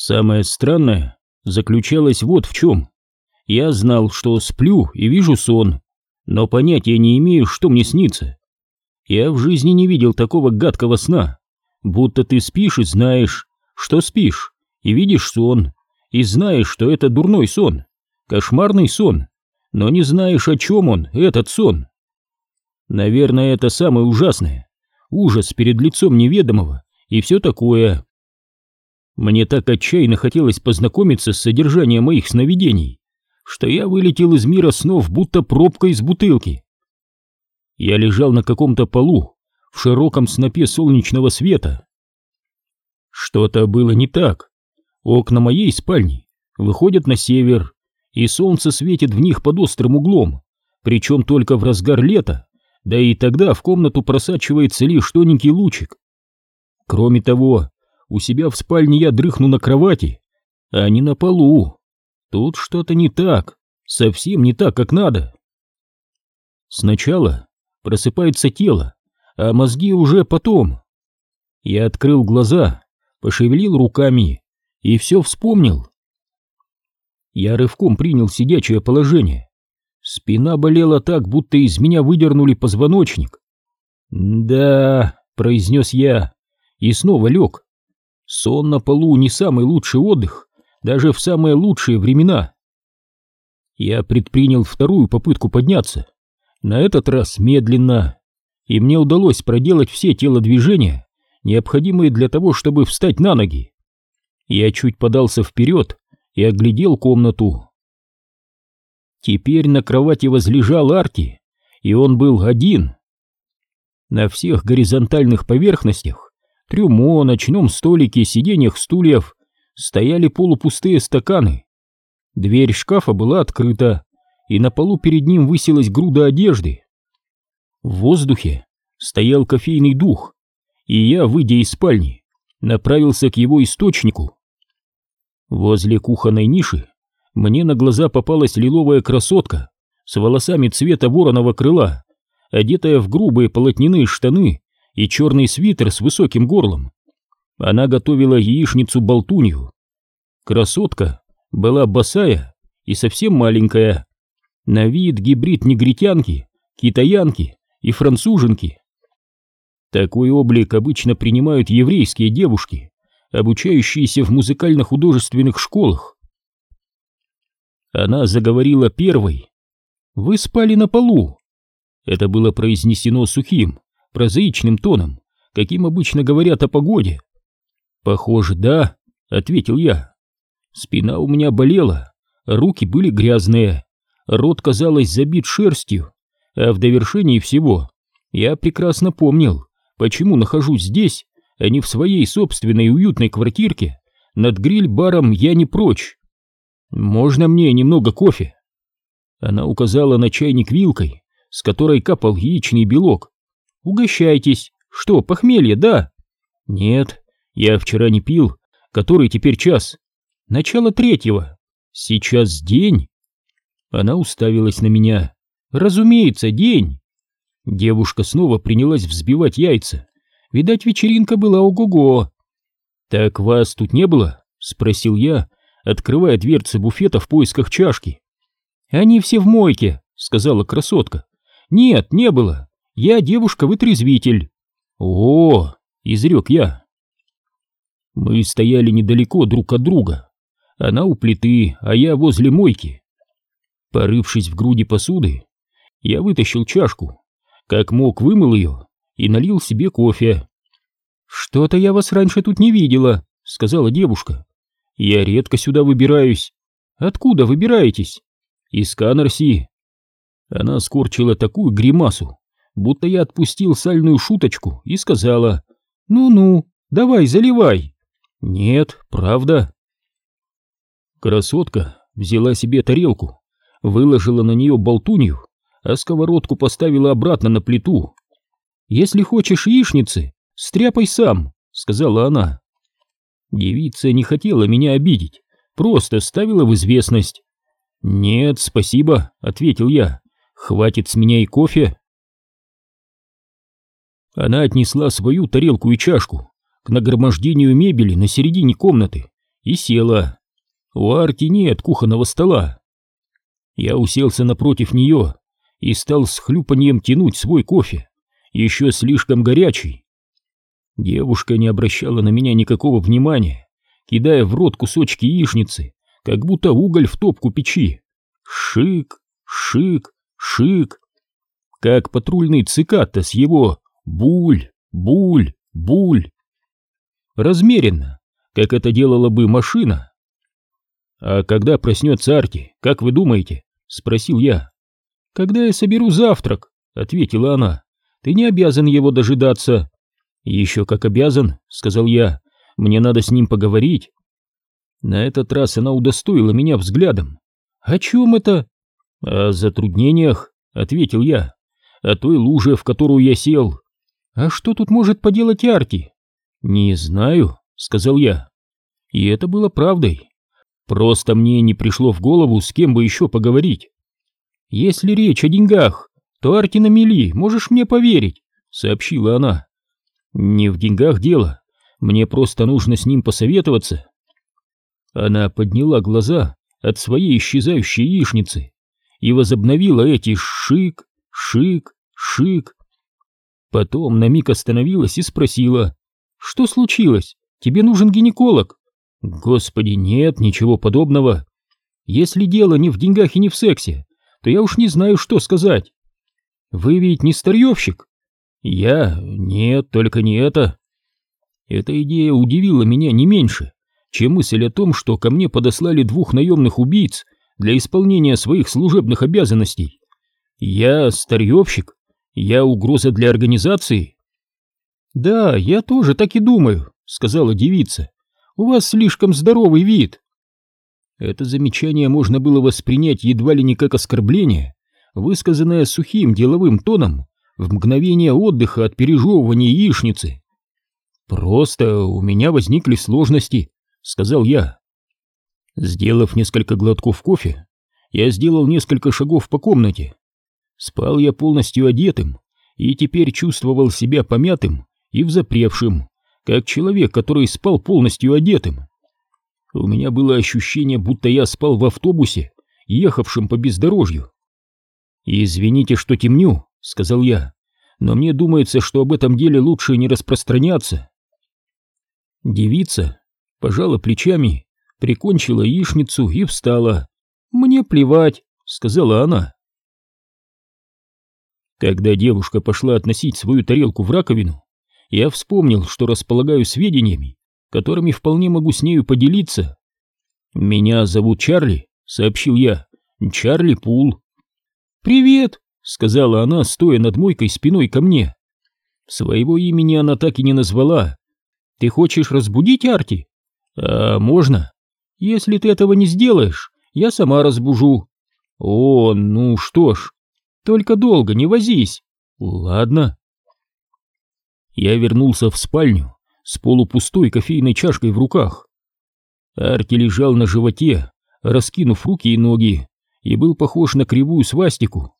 Самое странное заключалось вот в чем. Я знал, что сплю и вижу сон, но понятия не имею, что мне снится. Я в жизни не видел такого гадкого сна, будто ты спишь и знаешь, что спишь, и видишь сон, и знаешь, что это дурной сон, кошмарный сон, но не знаешь, о чем он, этот сон. Наверное, это самое ужасное, ужас перед лицом неведомого и все такое. Мне так отчаянно хотелось познакомиться с содержанием моих сновидений, что я вылетел из мира снов, будто пробка из бутылки. Я лежал на каком-то полу, в широком снопе солнечного света. Что-то было не так. Окна моей спальни выходят на север, и солнце светит в них под острым углом, причем только в разгар лета, да и тогда в комнату просачивается лишь тоненький лучик. Кроме того, у себя в спальне я дрыхну на кровати, а не на полу. Тут что-то не так, совсем не так, как надо. Сначала просыпается тело, а мозги уже потом. Я открыл глаза, пошевелил руками и все вспомнил. Я рывком принял сидячее положение. Спина болела так, будто из меня выдернули позвоночник. «Да», — произнес я, и снова лег. Сон на полу не самый лучший отдых, даже в самые лучшие времена. Я предпринял вторую попытку подняться, на этот раз медленно, и мне удалось проделать все телодвижения, необходимые для того, чтобы встать на ноги. Я чуть подался вперед и оглядел комнату. Теперь на кровати возлежал Арти, и он был один. На всех горизонтальных поверхностях, трюмо, ночном столике, сиденьях стульев стояли полупустые стаканы. Дверь шкафа была открыта, и на полу перед ним высилась груда одежды. В воздухе стоял кофейный дух, и я, выйдя из спальни, направился к его источнику. Возле кухонной ниши мне на глаза попалась лиловая красотка с волосами цвета вороного крыла, одетая в грубые полотняные штаны и черный свитер с высоким горлом. Она готовила яичницу-болтунью. Красотка была босая и совсем маленькая. На вид гибрид негритянки, китаянки и француженки. Такой облик обычно принимают еврейские девушки, обучающиеся в музыкально-художественных школах. Она заговорила первой. «Вы спали на полу». Это было произнесено сухим, прозаичным тоном, каким обычно говорят о погоде. «Похоже, да», — ответил я. Спина у меня болела, руки были грязные, рот, казалось, забит шерстью, а в довершении всего я прекрасно помнил, почему нахожусь здесь, а не в своей собственной уютной квартирке над гриль-баром «Я не прочь». «Можно мне немного кофе?» Она указала на чайник вилкой, с которой капал яичный белок. «Угощайтесь. Что, похмелье, да?» «Нет, я вчера не пил. Который теперь час? Начало третьего. Сейчас день. Она уставилась на меня. Разумеется, день. Девушка снова принялась взбивать яйца. Видать, вечеринка была ого-го. Так вас тут не было? Спросил я, открывая дверцы буфета в поисках чашки. Они все в мойке, сказала красотка. Нет, не было. Я девушка-вытрезвитель. О, изрек я. Мы стояли недалеко друг от друга. Она у плиты, а я возле мойки. Порывшись в груди посуды, я вытащил чашку, как мог вымыл ее и налил себе кофе. «Что-то я вас раньше тут не видела», — сказала девушка. «Я редко сюда выбираюсь». «Откуда выбираетесь?» «Из Канарси». Она скорчила такую гримасу, будто я отпустил сальную шуточку и сказала «Ну-ну, давай, заливай». «Нет, правда». Красотка взяла себе тарелку, выложила на нее болтунью, а сковородку поставила обратно на плиту. «Если хочешь яичницы, стряпай сам», — сказала она. Девица не хотела меня обидеть, просто ставила в известность. «Нет, спасибо», — ответил я, — «хватит с меня и кофе». Она отнесла свою тарелку и чашку, к нагромождению мебели на середине комнаты и села. У Арти нет кухонного стола. Я уселся напротив нее и стал с хлюпаньем тянуть свой кофе, еще слишком горячий. Девушка не обращала на меня никакого внимания, кидая в рот кусочки яичницы, как будто уголь в топку печи. Шик, шик, шик. Как патрульный циката с его буль, буль, буль. Размеренно, как это делала бы машина. «А когда проснется Арти, как вы думаете?» — спросил я. «Когда я соберу завтрак», — ответила она. «Ты не обязан его дожидаться». «Еще как обязан», — сказал я. «Мне надо с ним поговорить». На этот раз она удостоила меня взглядом. «О чем это?» «О затруднениях», — ответил я. «О той луже, в которую я сел». «А что тут может поделать Арти?» «Не знаю», — сказал я. И это было правдой. Просто мне не пришло в голову, с кем бы еще поговорить. «Если речь о деньгах, то Арти на мели, можешь мне поверить», — сообщила она. «Не в деньгах дело, мне просто нужно с ним посоветоваться». Она подняла глаза от своей исчезающей яичницы и возобновила эти шик, шик, шик. Потом на миг остановилась и спросила, «Что случилось? Тебе нужен гинеколог?» Господи, нет, ничего подобного. Если дело не в деньгах и не в сексе, то я уж не знаю, что сказать. Вы ведь не старьевщик? Я? Нет, только не это. Эта идея удивила меня не меньше, чем мысль о том, что ко мне подослали двух наемных убийц для исполнения своих служебных обязанностей. Я старьевщик? Я угроза для организации? Да, я тоже так и думаю, сказала девица. У вас слишком здоровый вид. Это замечание можно было воспринять едва ли не как оскорбление, высказанное сухим деловым тоном в мгновение отдыха от пережевывания яичницы. «Просто у меня возникли сложности», — сказал я. Сделав несколько глотков кофе, я сделал несколько шагов по комнате. Спал я полностью одетым и теперь чувствовал себя помятым и взапревшим, как человек, который спал полностью одетым. У меня было ощущение, будто я спал в автобусе, ехавшем по бездорожью. «Извините, что темню», — сказал я, — «но мне думается, что об этом деле лучше не распространяться». Девица пожала плечами, прикончила яичницу и встала. «Мне плевать», — сказала она. Когда девушка пошла относить свою тарелку в раковину, я вспомнил, что располагаю сведениями, которыми вполне могу с нею поделиться. «Меня зовут Чарли», — сообщил я, — «Чарли Пул». «Привет», — сказала она, стоя над мойкой спиной ко мне. Своего имени она так и не назвала. «Ты хочешь разбудить Арти?» «А можно?» «Если ты этого не сделаешь, я сама разбужу». «О, ну что ж, только долго не возись». «Ладно» я вернулся в спальню с полупустой кофейной чашкой в руках. Арти лежал на животе, раскинув руки и ноги, и был похож на кривую свастику.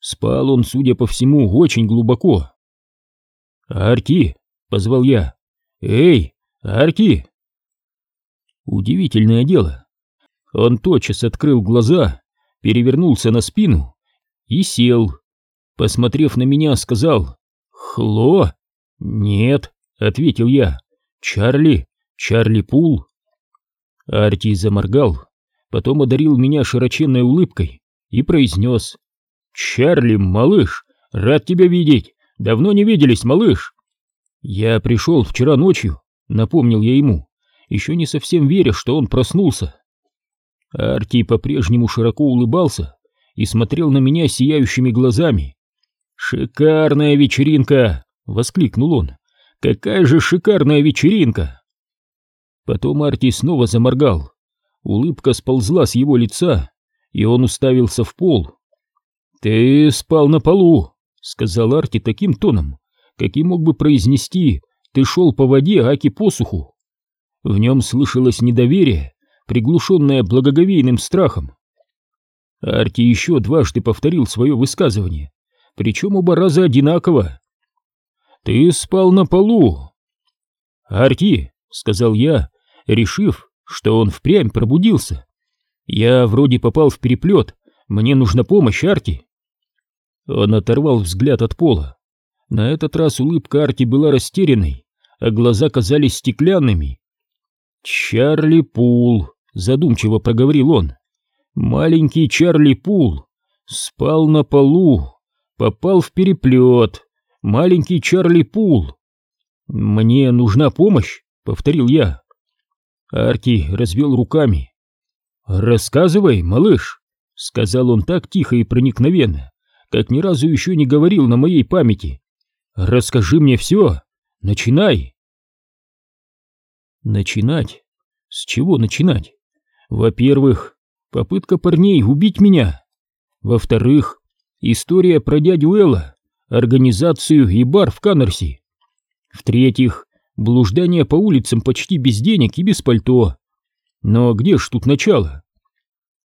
Спал он, судя по всему, очень глубоко. «Арти!» — позвал я. «Эй, Арти!» Удивительное дело. Он тотчас открыл глаза, перевернулся на спину и сел. Посмотрев на меня, сказал «Хло!» «Нет», — ответил я. «Чарли, Чарли Пул». Арти заморгал, потом одарил меня широченной улыбкой и произнес. «Чарли, малыш, рад тебя видеть. Давно не виделись, малыш». «Я пришел вчера ночью», — напомнил я ему, еще не совсем веря, что он проснулся. Арти по-прежнему широко улыбался и смотрел на меня сияющими глазами. «Шикарная вечеринка!» воскликнул он. «Какая же шикарная вечеринка!» Потом Арти снова заморгал. Улыбка сползла с его лица, и он уставился в пол. «Ты спал на полу», — сказал Арти таким тоном, каким мог бы произнести «ты шел по воде, аки посуху». В нем слышалось недоверие, приглушенное благоговейным страхом. Арти еще дважды повторил свое высказывание, причем оба раза одинаково. Ты спал на полу. Арти, сказал я, решив, что он впрямь пробудился. Я вроде попал в переплет, мне нужна помощь, Арти. Он оторвал взгляд от пола. На этот раз улыбка Арти была растерянной, а глаза казались стеклянными. «Чарли Пул», — задумчиво проговорил он. «Маленький Чарли Пул спал на полу, попал в переплет. Маленький Чарли Пул». «Мне нужна помощь», — повторил я. Арти развел руками. «Рассказывай, малыш», — сказал он так тихо и проникновенно, как ни разу еще не говорил на моей памяти. «Расскажи мне все, начинай». Начинать? С чего начинать? Во-первых, попытка парней убить меня. Во-вторых, история про дядю Элла, организацию и бар в Каннерси. В-третьих, блуждание по улицам почти без денег и без пальто. Но где ж тут начало?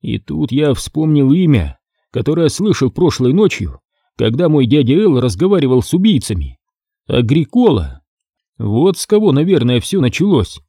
И тут я вспомнил имя, которое слышал прошлой ночью, когда мой дядя Эл разговаривал с убийцами. Агрикола. Вот с кого, наверное, все началось.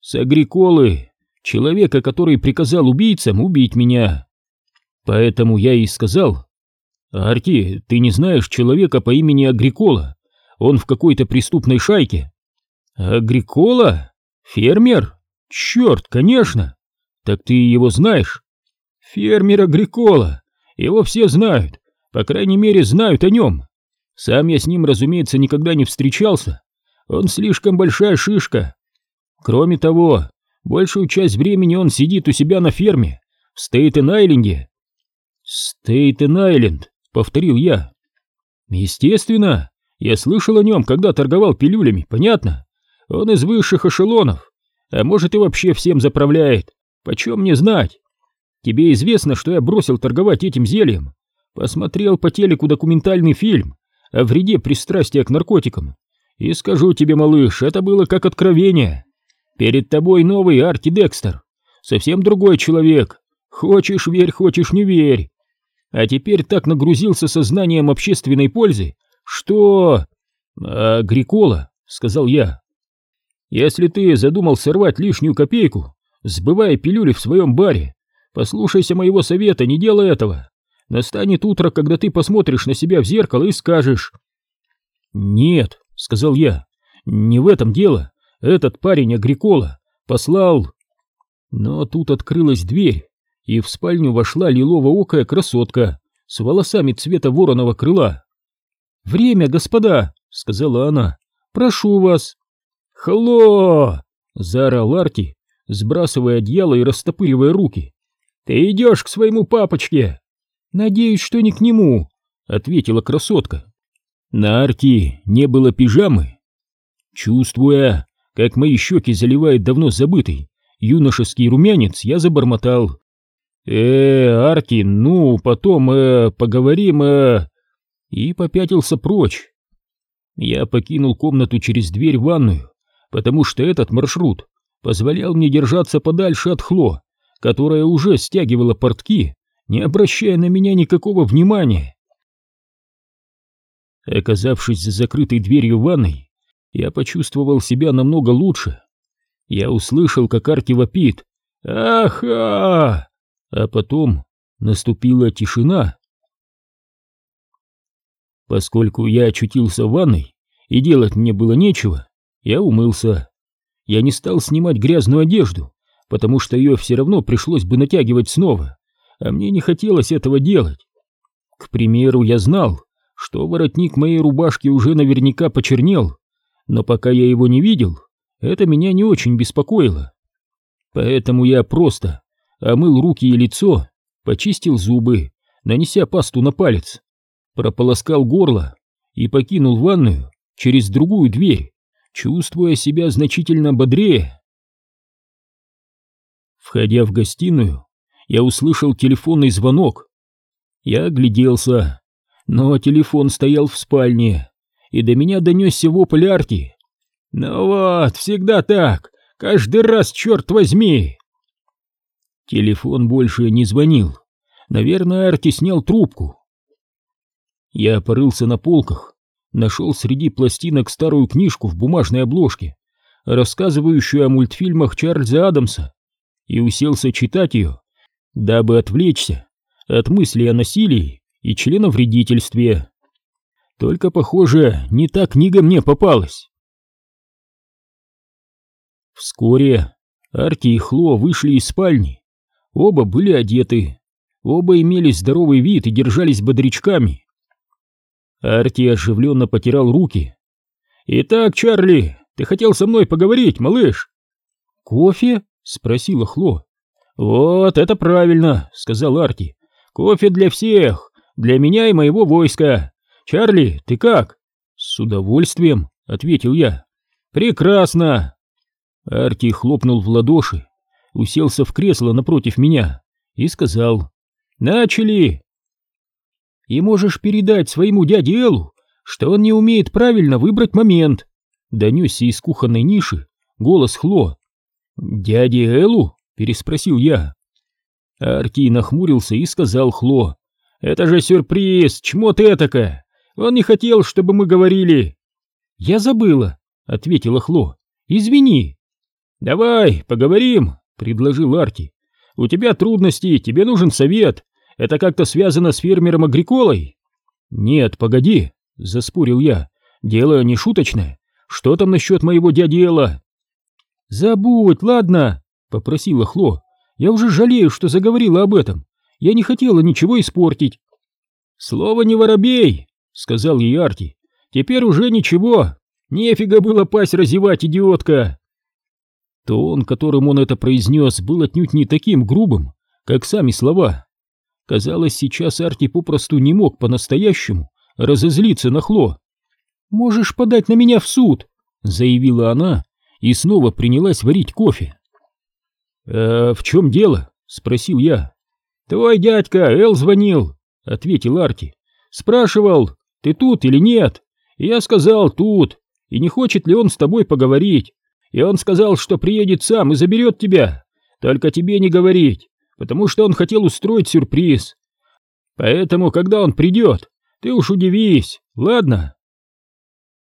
С Агриколы, человека, который приказал убийцам убить меня. Поэтому я и сказал, «Арти, ты не знаешь человека по имени Агрикола? Он в какой-то преступной шайке». «Агрикола? Фермер? Черт, конечно! Так ты его знаешь?» «Фермер Агрикола. Его все знают, по крайней мере, знают о нем. Сам я с ним, разумеется, никогда не встречался, он слишком большая шишка. Кроме того, большую часть времени он сидит у себя на ферме в Стейтен-Айленде. Стейтен-Айленд, повторил я. Естественно, я слышал о нем, когда торговал пилюлями, понятно? Он из высших эшелонов, а может и вообще всем заправляет. Почем мне знать? Тебе известно, что я бросил торговать этим зельем? Посмотрел по телеку документальный фильм о вреде пристрастия к наркотикам и скажу тебе, малыш, это было как откровение. Перед тобой новый Арти Декстер. Совсем другой человек. Хочешь верь, хочешь не верь. А теперь так нагрузился сознанием общественной пользы, что... Агрикола, сказал я. Если ты задумал сорвать лишнюю копейку, сбывая пилюли в своем баре, послушайся моего совета, не делай этого. Настанет утро, когда ты посмотришь на себя в зеркало и скажешь... Нет, — сказал я. «Не в этом дело. Этот парень Агрикола послал...» Но тут открылась дверь, и в спальню вошла лилово-окая красотка с волосами цвета вороного крыла. «Время, господа!» — сказала она. «Прошу вас!» «Хло!» — заорал Арти, сбрасывая одеяло и растопыривая руки. «Ты идешь к своему папочке!» «Надеюсь, что не к нему!» — ответила красотка. На арте не было пижамы. Чувствуя, как мои щеки заливает давно забытый юношеский румянец, я забормотал. «Э, Арти, ну, потом, э, поговорим, э...» И попятился прочь. Я покинул комнату через дверь в ванную, потому что этот маршрут позволял мне держаться подальше от Хло, которая уже стягивала портки, не обращая на меня никакого внимания. Оказавшись за закрытой дверью ванной, я почувствовал себя намного лучше. Я услышал, как Арти вопит «Аха!», а потом наступила тишина. Поскольку я очутился в ванной, и делать мне было нечего, я умылся. Я не стал снимать грязную одежду, потому что ее все равно пришлось бы натягивать снова, а мне не хотелось этого делать. К примеру, я знал, что воротник моей рубашки уже наверняка почернел, но пока я его не видел, это меня не очень беспокоило. Поэтому я просто омыл руки и лицо, почистил зубы, нанеся пасту на палец, прополоскал горло и покинул ванную через другую дверь, чувствуя себя значительно бодрее. Входя в гостиную, я услышал телефонный звонок. Я огляделся но телефон стоял в спальне, и до меня донесся вопль Арти. «Ну вот, всегда так, каждый раз, черт возьми!» Телефон больше не звонил. Наверное, Арти снял трубку. Я порылся на полках, нашел среди пластинок старую книжку в бумажной обложке, рассказывающую о мультфильмах Чарльза Адамса и уселся читать ее, дабы отвлечься от мыслей о насилии и членовредительстве. Только, похоже, не та книга мне попалась. Вскоре Арти и Хло вышли из спальни. Оба были одеты, оба имели здоровый вид и держались бодрячками. Арти оживленно потирал руки. «Итак, Чарли, ты хотел со мной поговорить, малыш?» «Кофе?» — спросила Хло. «Вот это правильно», — сказал Арти. «Кофе для всех, для меня и моего войска. Чарли, ты как?» «С удовольствием», — ответил я. «Прекрасно!» Арти хлопнул в ладоши, уселся в кресло напротив меня и сказал «Начали!» «И можешь передать своему дяде Эллу, что он не умеет правильно выбрать момент», — донесся из кухонной ниши голос Хло. «Дяде Эллу?» — переспросил я. Арти нахмурился и сказал Хло. «Это же сюрприз! Чмо ты этакое! Он не хотел, чтобы мы говорили!» «Я забыла», — ответила Хло. «Извини». «Давай, поговорим», — предложил Арти. «У тебя трудности, тебе нужен совет. Это как-то связано с фермером Агриколой?» «Нет, погоди», — заспорил я. «Дело не шуточное. Что там насчет моего дяди Элла?» «Забудь, ладно?» — попросила Хло. «Я уже жалею, что заговорила об этом. Я не хотела ничего испортить». «Слово не воробей», — сказал ей Арти. «Теперь уже ничего. Нефига было пасть разевать, идиотка!» Тон, которым он это произнес, был отнюдь не таким грубым, как сами слова. Казалось, сейчас Арти попросту не мог по-настоящему разозлиться на Хло. «Можешь подать на меня в суд», — заявила она и снова принялась варить кофе. «А в чем дело?» — спросил я. «Твой дядька Эл звонил», — ответил Арти. «Спрашивал, ты тут или нет?» Я сказал «тут», и не хочет ли он с тобой поговорить. И он сказал, что приедет сам и заберет тебя. Только тебе не говорить, потому что он хотел устроить сюрприз. Поэтому, когда он придет, ты уж удивись, ладно?»